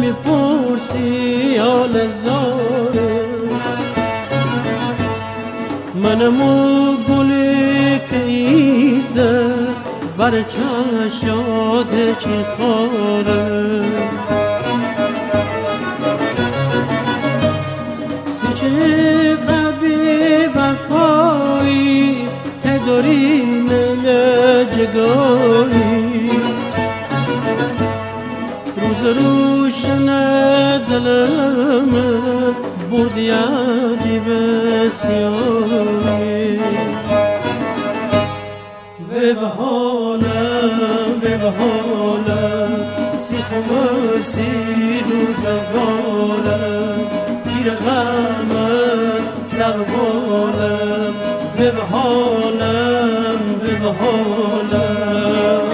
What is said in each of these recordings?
دوست نمی‌پرسی حال زاره منمو گلی که ایزه بر چشات چی خاره سیچه قبی وفایی هدوری جگایی. روز روشن دلم برد یادی بسیاری به حالم به حالم سیخ و سی روزگارم تیر غمم زغبارم به حالم به حالم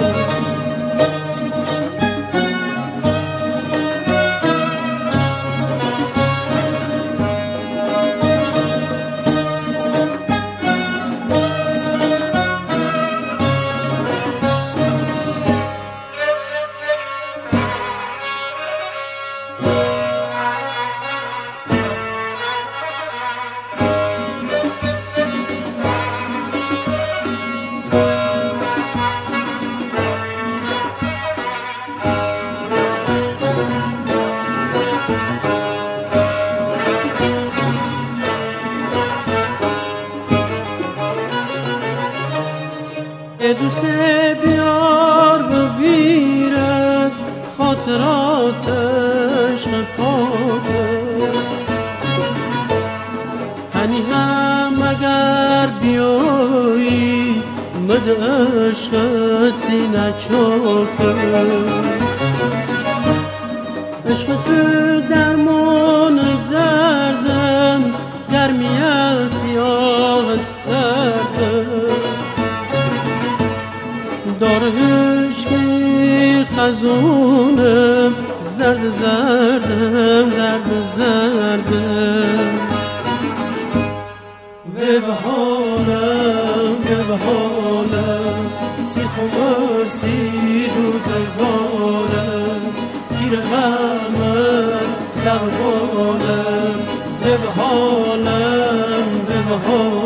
بیار و ویرت خاطرات عشق پاکه. هنی هم اگر بیایی مد عشقت سینه چاکه. عشق تو درمان زرد زردم زرد زردم به بحالم به بحالم سی خمر سی روزگارم تیر غمم زغبارم به بحالم به بحالم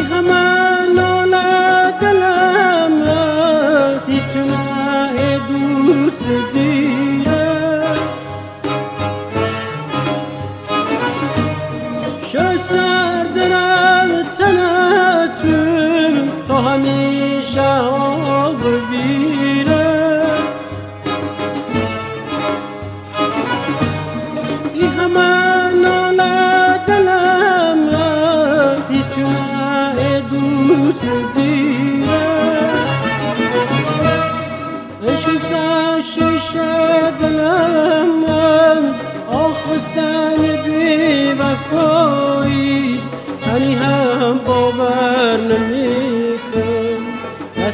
हमारे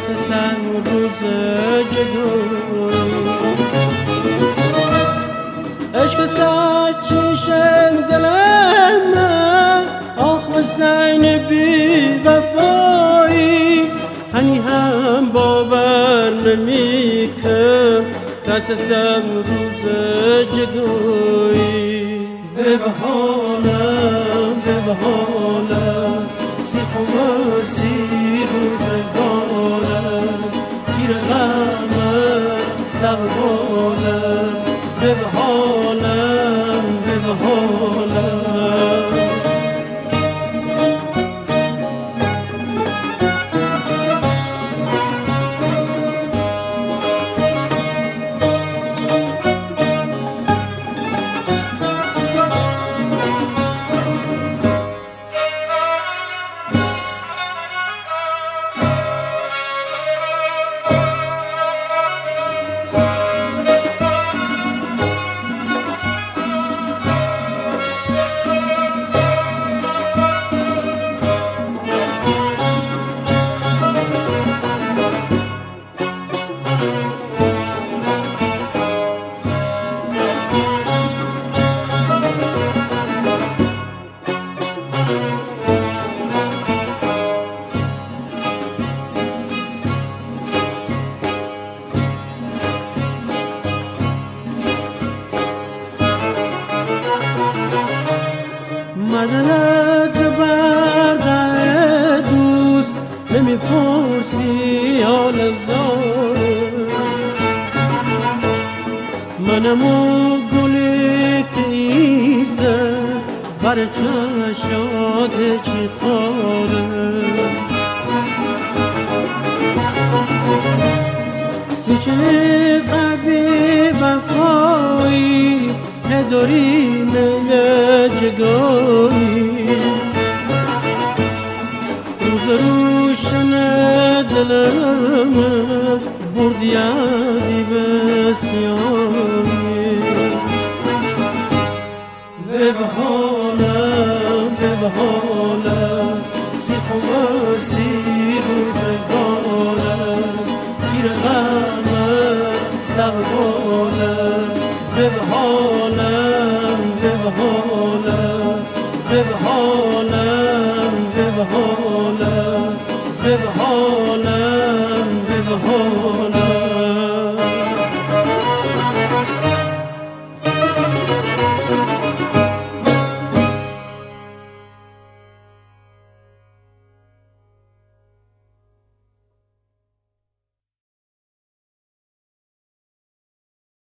مؤسسا روز جدو عشق ساعت چشم دلم آخ حسین بی وفایی هنی هم باور دست دستم روز جدویی به بحالم به بحالم سی خمر سی روزگار روزگارم تیر به بحالم به بحالم نمی‌پرسی حال زاره منم و که ایسه بر چشات چی خاره. سی چه قبی وفایی هداری میل جگایی. دلم برد یادی بسیاری به بحالم به بحالم سی خمر سی روزگارم تیر غمم زبانم به بحالم به بحالم به بحالم